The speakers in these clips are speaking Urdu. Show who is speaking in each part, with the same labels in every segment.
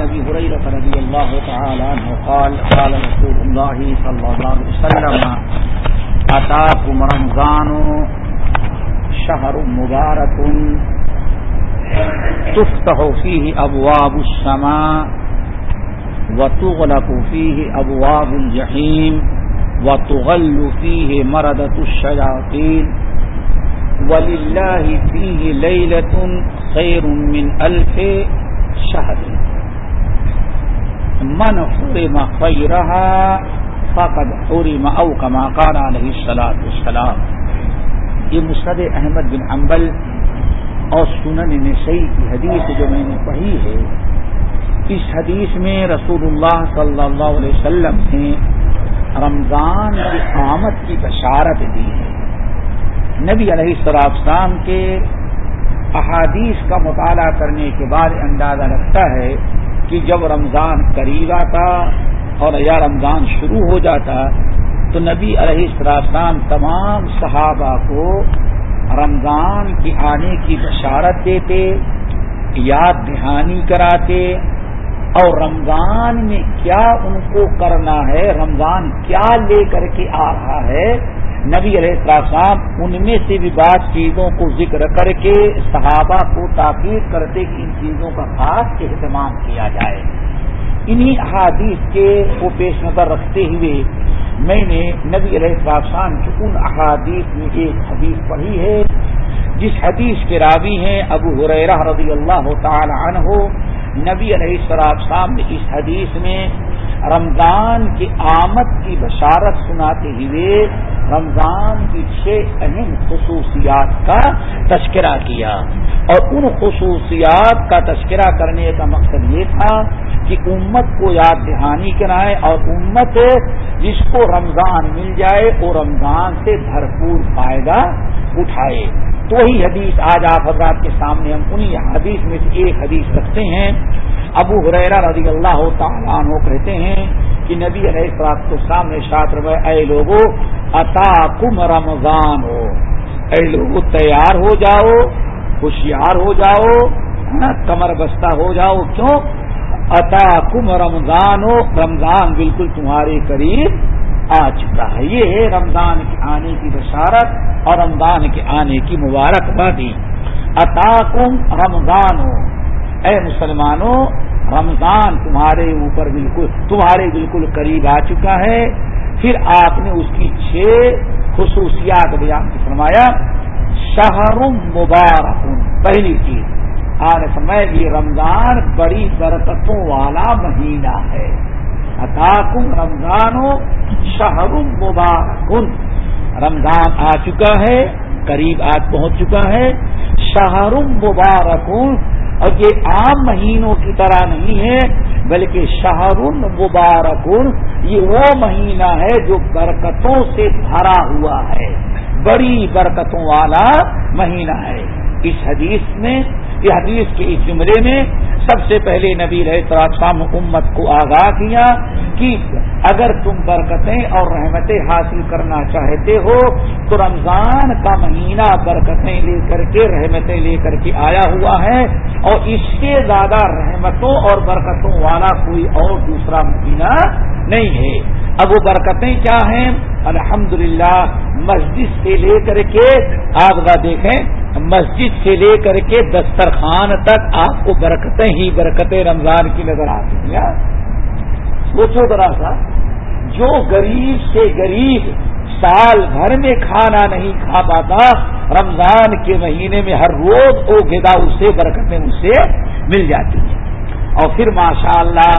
Speaker 1: عن ابي هريره رضي الله تعالى عنه قال قال رسول الله صلى الله عليه وسلم اتاكم رمضان شهر مبارك تفتح فيه ابواب السماء وتغلق فيه ابواب الجحيم وتغل فيه مردة الشياطين. ولله فيه ليلة خير من ألف شهر. من حرم خيرها فقد حرم او كما قال عليه الصلاة والسلام. یہ مسد احمد بن امبل اور سنن نسائی کی حدیث جو میں نے پڑھی ہے، اس حدیث میں رسول اللہ صلی اللہ علیہ وسلم نے رمضان کی آمد کی بشارت دی ہے۔ نبی علیہ السلام کے احادیث کا مطالعہ کرنے کے بعد اندازہ رکھتا ہے کہ جب رمضان قریب آتا اور یا رمضان شروع ہو جاتا تو نبی علیہ السلام تمام صحابہ کو رمضان کے آنے کی بشارت دیتے، یاد دہانی کراتے اور رمضان میں کیا ان کو کرنا ہے، رمضان کیا لے کر کے آ رہا ہے نبی علیہ السلام ان میں سے بھی بعض چیزوں کو ذکر کر کے صحابہ کو تاکید کرتے کہ ان چیزوں کا خاص اہتمام کیا جائے۔ انہی احادیث کے کو پیش نظر رکھتے ہوئے میں نے نبی علیہ السلام کی ان احادیث میں ایک حدیث پڑھی ہے۔ جس حدیث کے راوی ہیں ابو حریرہ رضی اللہ تعالی عنہ۔ نبی علیہ السلام نے اس حدیث میں رمضان کی آمد کی بشارت سناتے ہوئے رمضان کی چھ اہم خصوصیات کا تذکرہ کیا۔ اور ان خصوصیات کا تذکرہ کرنے کا مقصد یہ تھا کہ امت کو یاد دہانی کرائے اور امت جس کو رمضان مل جائے وہ رمضان سے بھرپور فائدہ اٹھائے۔ تو وہی حدیث آج آپ حضرات کے سامنے ہم انہیں حدیث میں سے ایک حدیث رکھتے ہیں۔ ابو حریرا رضی اللہ تعالیٰ عنہ کہتے ہیں کہ نبی علیہ السلاط کو سامنے شاطر اے لوگو اتا کم رمضان؟ ہو اے لوگو، تیار ہو جاؤ، ہوشیار ہو جاؤ ہاں، کمر بستہ ہو جاؤ۔ کیوں؟ اتا کم رمضان؟ ہو رمضان بالکل تمہارے قریب آ چکا ہے۔ یہ ہے رمضان کے آنے کی بشارت اور رمضان کے آنے کی مبارکبادی۔ اتاکم رمضان؟ ہو اے مسلمانوں رمضان تمہارے اوپر بالکل، تمہارے بالکل قریب آ چکا ہے۔ پھر آپ نے اس کی چھ خصوصیات بیان فرمایا۔ شہر مبارک، پہلی چیز۔ آج سمے یہ رمضان بڑی برکتوں والا مہینہ ہے۔ اتاکم رمضان شہر مبارک۔ رمضان آ چکا ہے، قریب آج پہنچ چکا ہے۔ شہر مبارک۔ اور یہ عام مہینوں کی طرح نہیں ہے، بلکہ شہر مبارک یہ وہ مہینہ ہے جو برکتوں سے بھرا ہوا ہے۔ بڑی برکتوں والا مہینہ ہے۔ اس حدیث میں، یہ حدیث کے اس جملے میں سب سے پہلے نبی رہے تراسام امت کو آگاہ کیا کہ اگر تم برکتیں اور رحمتیں حاصل کرنا چاہتے ہو، تو رمضان کا مہینہ برکتیں لے کر کے، رحمتیں لے کر کے آیا ہوا ہے اور اس سے زیادہ رحمتوں اور برکتوں والا کوئی اور دوسرا مہینہ نہیں ہے۔ اب وہ برکتیں کیا ہیں؟ الحمدللہ، مسجد سے لے کر کے آپ کا دیکھیں۔ مسجد سے لے کر کے دسترخوان تک آپ کو برکتیں ہی برکتیں رمضان کی نظر آتی ہیں سوچو ذرا سا، جو غریب سے غریب سال بھر میں کھانا نہیں کھا پاتا، رمضان کے مہینے میں ہر روز وہ گدا اسے برکتیں اسے مل جاتی ہیں۔ اور پھر ماشاء اللہ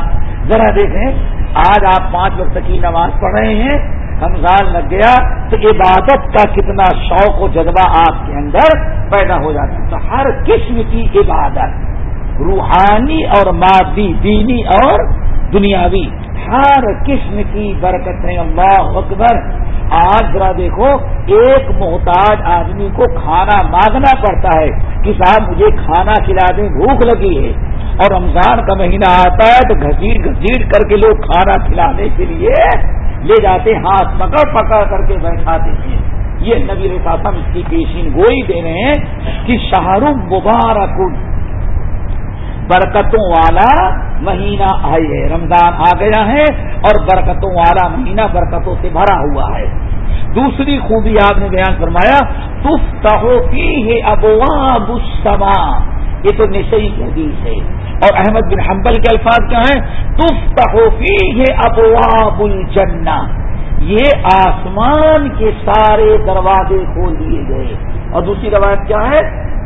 Speaker 1: ذرا دیکھیں، آج آپ پانچ وقت کی نماز پڑھ رہے ہیں رمضان لگ گیا تو عبادت کا کتنا شوق و جذبہ آپ کے اندر پیدا ہو جاتا ہے۔ تو ہر قسم کی عبادت، روحانی اور مادی، دینی اور دنیاوی، ہر قسم کی برکتیں اللہ اکبر۔ آج ذرا دیکھو، ایک محتاج آدمی کو کھانا مانگنا پڑتا ہے کہ صاحب مجھے کھانا کھلا دیں، بھوک لگی ہے۔ اور رمضان کا مہینہ آتا ہے تو گھسیٹ گھسیٹ کر کے لوگ کھانا کھلانے کے لیے لے جاتے، ہاتھ پکڑ پکڑ کر کے بیٹھاتے ہیں۔ یہ نبی رساسم اس کی پیشین گوئی دے رہے ہیں کہ شاہ رخ مبارک، برکتوں والا مہینہ ہے۔ رمضان آ گیا ہے اور برکتوں والا مہینہ برکتوں سے بھرا ہوا ہے۔ دوسری خوبی آپ نے بیان فرمایا تف کی ہے ابواب السما یہ تو نشئی حدیث ہے۔ اور احمد بن حنبل کے الفاظ کیا ہیں؟ تف تحفی ابواب الجنہ۔ یہ آسمان کے سارے دروازے کھول دیے گئے۔ اور دوسری روایت کیا ہے؟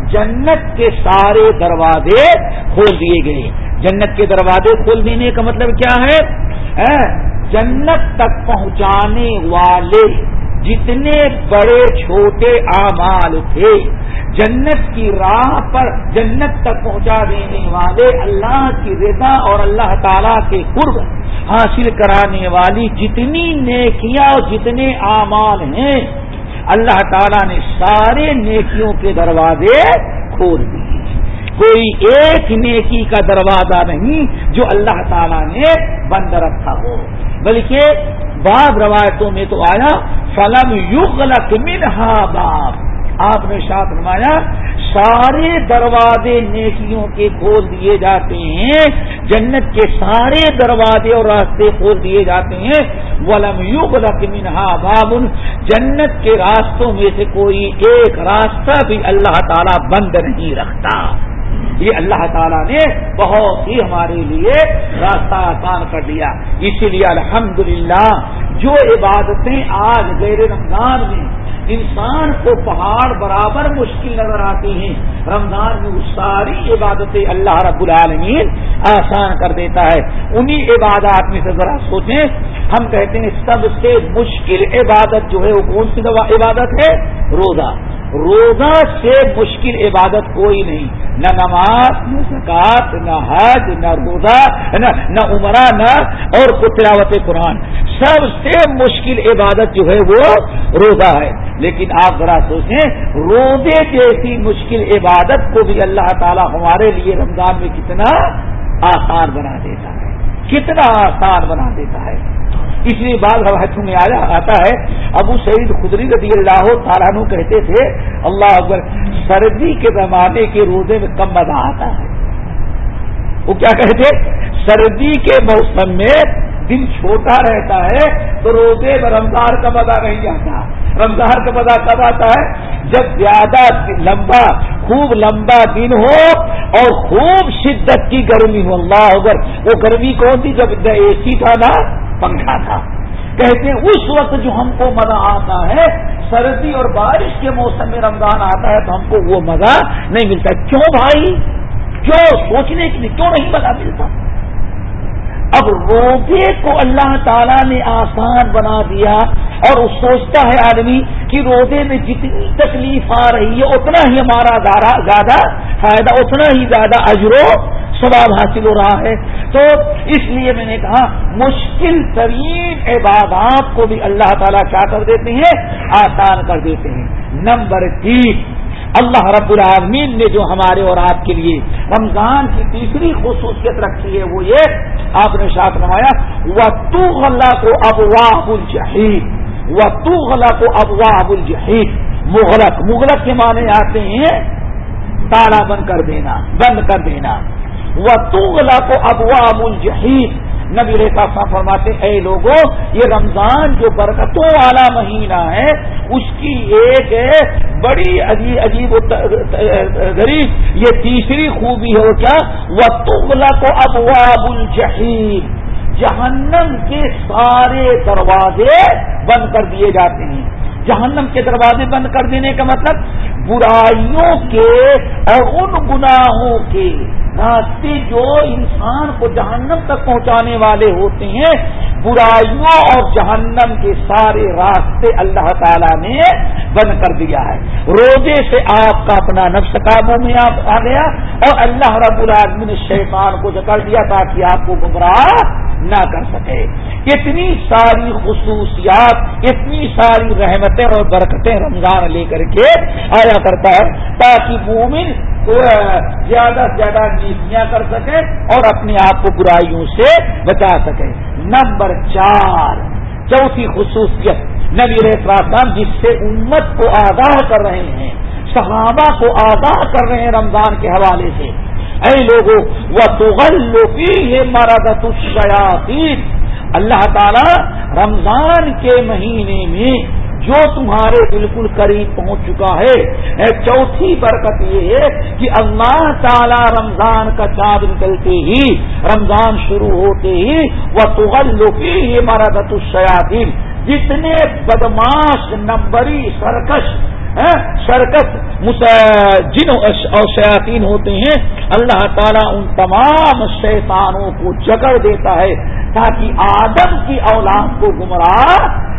Speaker 1: جنت کے سارے دروازے کھول دیے گئے۔ جنت کے دروازے کھول دینے کا مطلب کیا ہے؟ جنت تک پہنچانے والے جتنے بڑے چھوٹے اعمال تھے، جنت کی راہ پر جنت تک پہنچا دینے والے اللہ کی رضا اور اللہ تعالی کے قرب حاصل کرانے والی جتنی نیکیاں اور جتنے اعمال ہیں، اللہ تعالیٰ نے سارے نیکیوں کے دروازے کھول دیے۔ کوئی ایک نیکی کا دروازہ نہیں جو اللہ تعالیٰ نے بند رکھا ہو۔ بلکہ بعض روایتوں میں تو آیا فلم یوگ منہا باب۔ آپ نے ساتھ نمایا سارے دروازے نیکیوں کے کھول دیے جاتے ہیں، جنت کے سارے دروازے اور راستے کھول دیے جاتے ہیں۔ ولم یوگ منہا بابن جنت کے راستوں میں سے کوئی ایک راستہ بھی اللہ تعالی بند نہیں رکھتا۔ یہ اللہ تعالیٰ نے بہت ہی ہمارے لیے راستہ آسان کر دیا۔ اسی لیے الحمدللہ جو عبادتیں آج غیر رمضان میں انسان کو پہاڑ برابر مشکل نظر آتی ہیں رمضان میں وہ ساری عبادتیں اللہ رب العالمین آسان کر دیتا ہے۔ انہی عبادات میں سے ذرا سوچیں، ہم کہتے ہیں سب سے مشکل عبادت جو ہے وہ کون سی عبادت ہے؟ روزہ۔ روزہ سے مشکل عبادت کوئی نہیں۔ نہ نماز، نہ زکات، نہ حج، نہ روزہ، نہ عمرہ، نہ اور تلاوت قرآن۔ سب سے مشکل عبادت جو ہے وہ روزہ ہے۔ لیکن آپ ذرا سوچیں، روزے جیسی مشکل عبادت کو بھی اللہ تعالیٰ ہمارے لیے رمضان میں کتنا آسان بنا دیتا ہے۔ کتنا آسان بنا دیتا ہے۔ اس لیے بعض روایتوں میں آیا، آتا ہے، ابو سعید خدری رضی اللہ تعالیٰ کہتے تھے، اللہ اکبر، سردی کے زمانے کے روزے میں کم مزہ آتا ہے۔ وہ کیا کہتے سردی کے موسم میں دن چھوٹا رہتا ہے تو روزے میں رمضان کا مزہ نہیں آتا۔ رمضان کا مزہ کب آتا ہے جب زیادہ لمبا خوب لمبا دن ہو اور خوب شدت کی گرمی ہو۔ اللہ اگر وہ گرمی کون تھی جب اے سی تھا نہ پنکھا تھا۔ کہتے ہیں اس وقت جو ہم کو مزہ آتا ہے، سردی اور بارش کے موسم میں رمضان آتا ہے تو ہم کو وہ مزہ نہیں ملتا۔ کیوں بھائی؟ کیوں؟ سوچنے کے لیے کیوں نہیں مزہ ملتا؟ اب روزے کو اللہ تعالیٰ نے آسان بنا دیا اور وہ سوچتا ہے آدمی کہ روزے میں جتنی تکلیف آ رہی ہے، اتنا ہی ہمارا زیادہ فائدہ، اتنا ہی زیادہ اجرو ثواب حاصل ہو رہا ہے۔ تو اس لیے میں نے کہا، مشکل ترین عبادات کو بھی اللہ تعالیٰ کیا کر دیتے ہیں؟ آسان کر دیتے ہیں۔ نمبر تین اللہ رب العالمین نے جو ہمارے اور آپ کے لیے رمضان کی تیسری خصوصیت رکھی ہے، وہ یہ آپ نے ساتھ نمایا وہ تو اللہ کو ابواب الجحید وہ تو اللہ کو ابواب الجحید مغلق مغلق کے معنی آتے ہیں، تالا بند کر دینا، بند کر دینا۔ وہ تغلا کو ابواب الجحید نبی ریتا فرماتے اے لوگوں، یہ رمضان جو برکتوں والا مہینہ ہے، اس کی ایک بڑی عجیب عجیب غریب یہ تیسری خوبی ہے وہ کیا وہ تغلا کو ابواب الجحید جہنم کے سارے دروازے بند کر دیے جاتے ہیں۔ جہنم کے دروازے بند کر دینے کا مطلب برائیوں کے اور ان گناہوں کے راستے جو انسان کو جہنم تک پہنچانے والے ہوتے ہیں، برائیوں اور جہنم کے سارے راستے اللہ تعالیٰ نے بند کر دیا ہے۔ روزے سے آپ کا اپنا نفس قابو میں آپ آ گیا اور اللہ رب العالمین نے شیطان کو جکڑ دیا تاکہ آپ کو گمراہ نہ کر سکے۔ اتنی ساری خصوصیات، اتنی ساری رحمتیں اور برکتیں رمضان لے کر کے آیا کرتا ہے تاکہ مومن زیادہ سے زیادہ نیکیاں کر سکے اور اپنے آپ کو برائیوں سے بچا سکے۔ نمبر چار، چوتھی خصوصیت، نبی رحم جس سے امت کو آگاہ کر رہے ہیں، صحابہ کو آگاہ کر رہے ہیں رمضان کے حوالے سے۔ اے لوگوں وہ تو غلطی مرادت الشیاطین اللہ تعالی رمضان کے مہینے میں جو تمہارے بالکل قریب پہنچ چکا ہے چوتھی برکت یہ ہے کہ اللہ تعالی رمضان کا چاند نکلتے ہی، رمضان شروع ہوتے ہی وہ تغلقی یہ مرادت الشیاطین جتنے بدماش، نمبری، سرکش سرکس جن اور شیاطین ہوتے ہیں، اللہ تعالیٰ ان تمام شیطانوں کو جکڑ دیتا ہے تاکہ آدم کی اولاد کو گمراہ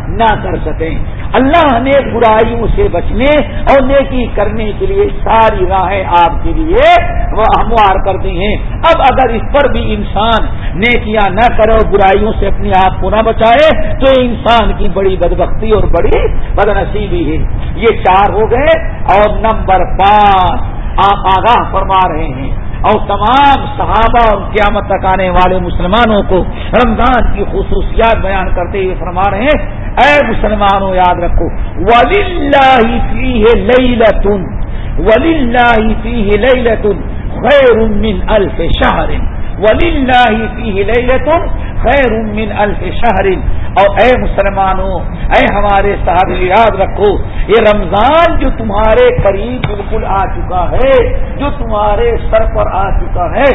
Speaker 1: نہ کر سکیں۔ اللہ نے برائیوں سے بچنے اور نیکی کرنے کے لیے ساری راہیں آپ کے لیے ہموار کر دی ہیں۔ اب اگر اس پر بھی انسان نیکیاں نہ کرے اور برائیوں سے اپنے آپ کو نہ بچائے، تو انسان کی بڑی بدبختی اور بڑی بد نصیبی ہے۔ یہ چار ہو گئے اور نمبر پانچ آپ آگاہ فرما رہے ہیں۔ اور تمام صحابہ اور قیامت تک آنے والے مسلمانوں کو رمضان کی خصوصیات بیان کرتے ہوئے فرما رہے ہیں، اے مسلمانوں، یاد رکھو ولی اللہ فی لئی لتن ولی اللہ فی لئی لتن خیر من الف شہر ولی اللہ فی لئی لتن خیر من الف شہر اور اے مسلمانوں، اے ہمارے صاحب یاد رکھو، یہ رمضان جو تمہارے قریب بالکل آ چکا ہے، جو تمہارے سر پر آ چکا ہے،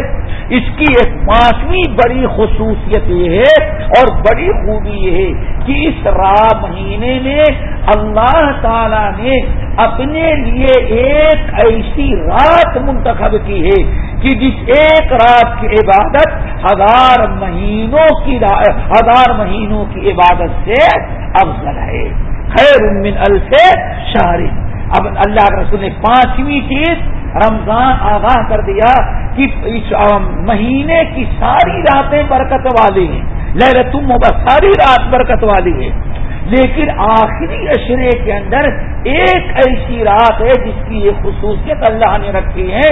Speaker 1: اس کی ایک پانچویں بڑی خصوصیت یہ ہے اور بڑی خوبی یہ ہے کہ اس رات مہینے میں اللہ تعالی نے اپنے لیے ایک ایسی رات منتخب کی ہے کہ جس ایک رات کی عبادت ہزار مہینوں کی ہزار مہینوں کی عبادت سے افضل ہے۔ خیر من الف شہری اب اللہ کے رسول نے پانچویں چیز رمضان آگاہ کر دیا کہ اس مہینے کی ساری راتیں برکت والی ہیں۔ لہر تم ساری رات برکت والی ہے لیکن آخری اشرے کے اندر ایک ایسی رات ہے جس کی یہ خصوصیت اللہ نے رکھی ہے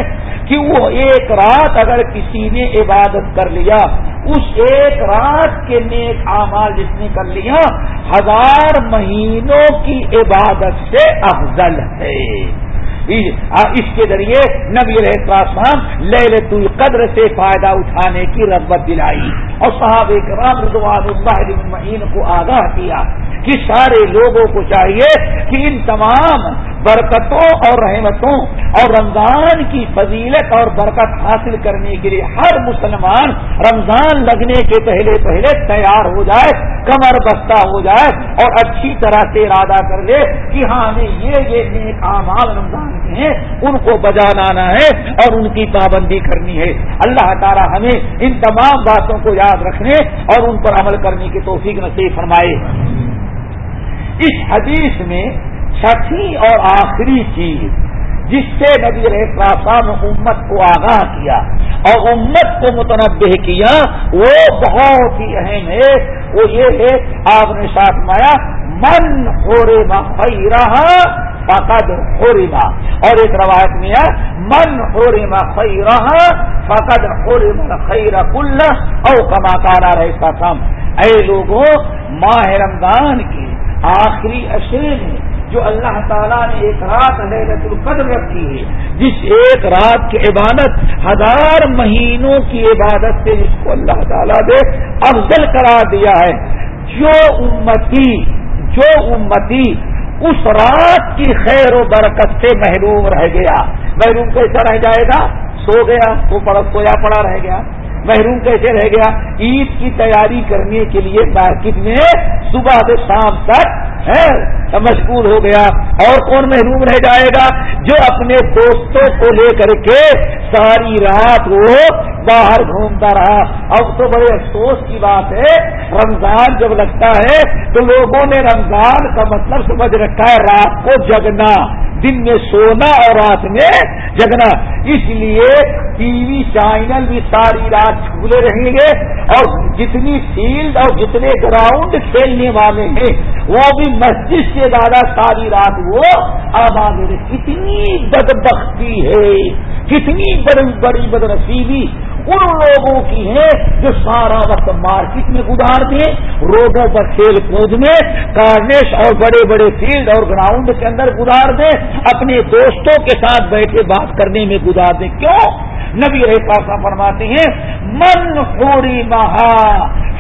Speaker 1: کہ وہ ایک رات اگر کسی نے عبادت کر لیا، اس ایک رات کے نیک اعمال جس نے کر لیا، ہزار مہینوں کی عبادت سے افضل ہے۔ اس کے ذریعے نبی السلام للت القدر سے فائدہ اٹھانے کی رغبت دلائی اور صحابہ کرام رضوان اللہ مہین کو آگاہ کیا۔ کہ سارے لوگوں کو چاہیے کہ ان تمام برکتوں اور رحمتوں اور رمضان کی فضیلت اور برکت حاصل کرنے کے لیے ہر مسلمان رمضان لگنے کے پہلے پہلے تیار ہو جائے، کمر بستہ ہو جائے اور اچھی طرح سے ارادہ کر لے کہ ہاں ہمیں یہ یہ نیک اعمال رمضان کے ہیں، ان کو بجا لانا ہے اور ان کی پابندی کرنی ہے۔ اللہ تعالی ہمیں ان تمام باتوں کو یاد رکھنے اور ان پر عمل کرنے کی توفیق نصیب فرمائے۔ اس حدیث میں چھٹی اور آخری چیز جس سے نبی رہا نے امت کو آگاہ کیا اور امت کو متنوع کیا، وہ بہت ہی اہم ہے۔ وہ یہ ہے، آپ نے ساتھ مایا من ہو رے رہا فقد ہو اور ایک روایت میں ہے، من ہو رے رہا فقد ہو رے خیر کل او کما کارا رہتا تھا اے لوگوں، ماہ رمضان کی آخری اشرے میں جو اللہ تعالیٰ نے ایک رات لہلت القدر رکھی ہے، جس ایک رات کی عبادت ہزار مہینوں کی عبادت سے جس کو اللہ تعالیٰ نے افضل قرار دیا ہے۔ جو امتی جو امتی اس رات کی خیر و برکت سے محروم رہ گیا۔ محروم کیسا رہ جائے گا؟ سو گیا، وہ پڑا، سویا پڑا رہ گیا۔ محروم کیسے رہ گیا؟ عید کی تیاری کرنے کے لیے مارکیٹ میں صبح سے شام تک مشغول ہو گیا۔ اور کون محروم رہ جائے گا؟ جو اپنے دوستوں کو لے کر کے ساری رات وہ باہر گھومتا رہا۔ اب تو بڑے افسوس کی بات ہے، رمضان جب لگتا ہے تو لوگوں نے رمضان کا مطلب سمجھ رکھا ہے، رات کو جگنا۔ دن میں سونا اور رات میں جگنا۔ اس لیے ٹی وی چینل بھی ساری رات کھلے رہیں گے اور جتنی فیلڈ اور جتنے گراؤنڈ کھیلنے والے ہیں، وہ بھی مسجد سے زیادہ ساری رات وہ آباد کتنی بدبختی ہے کتنی بڑی بڑی بدنسیبی ان لوگوں کی ہے جو سارا وقت مارکیٹ میں گزار دیں روڈوں پر کھیل کود میں، کارنیش اور بڑے بڑے فیلڈ اور گراؤنڈ کے اندر گزار دیں اپنے دوستوں کے ساتھ بیٹھے بات کرنے میں گزار دیں کیوں؟ نبی پاسا فرماتے ہیں، من ہوری مہا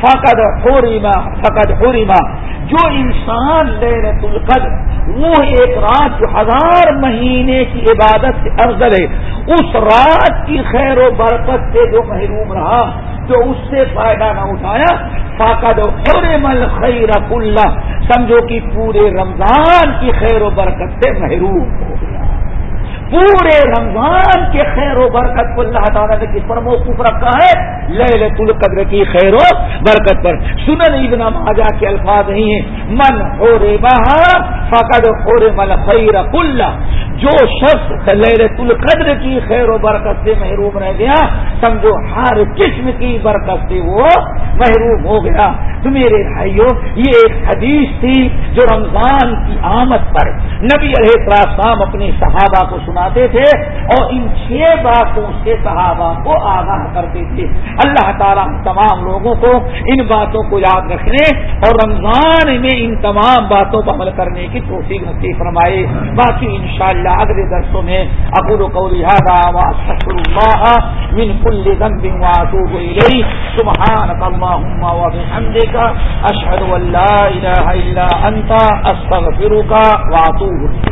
Speaker 1: فقد ہوری ماہ فقد ہوری ماہ جو انسان لہرت القدر، وہ ایک رات جو ہزار مہینے کی عبادت سے افضل ہے، اس رات کی خیر و برکت سے جو محروم رہا، جو اس سے فائدہ نہ اٹھایا فاقد مل خیر اللہ سمجھو کہ پورے رمضان کی خیر و برکت سے محروم۔ ہو پورے رمضان کے خیر و برکت کو اللہ تعالیٰ نے کس پر موقف رکھا ہے؟ لہ القدر کی خیر و برکت پر۔ سنن ابن ماجا کے الفاظ نہیں ہیں۔ من ہو رے بہا فقد ہو رے مل خیر اللہ جو شخص لہرت القدر کی خیر و برکت سے محروم رہ گیا سمجھو ہر قسم کی برکت سے وہ محروم ہو گیا۔ تو میرے بھائیوں، یہ ایک حدیث تھی جو رمضان کی آمد پر نبی علیہ السلام اپنے صحابہ کو سناتے تھے اور ان چھ باتوں سے صحابہ کو آگاہ کرتے تھے۔ اللہ تعالیٰ تمام لوگوں کو ان باتوں کو یاد رکھنے اور رمضان میں ان تمام باتوں پر عمل کرنے کی توفیق نصیب فرمائے۔ باقی انشاءاللہ انشاءاللہ اگلے درسوں میں اقول قولی هذا واستغفر الله من كل ذنب واتوب اليه سبحانك اللهم وبحمدك اشهد ان لا اله الا انت استغفرك واتوب الیک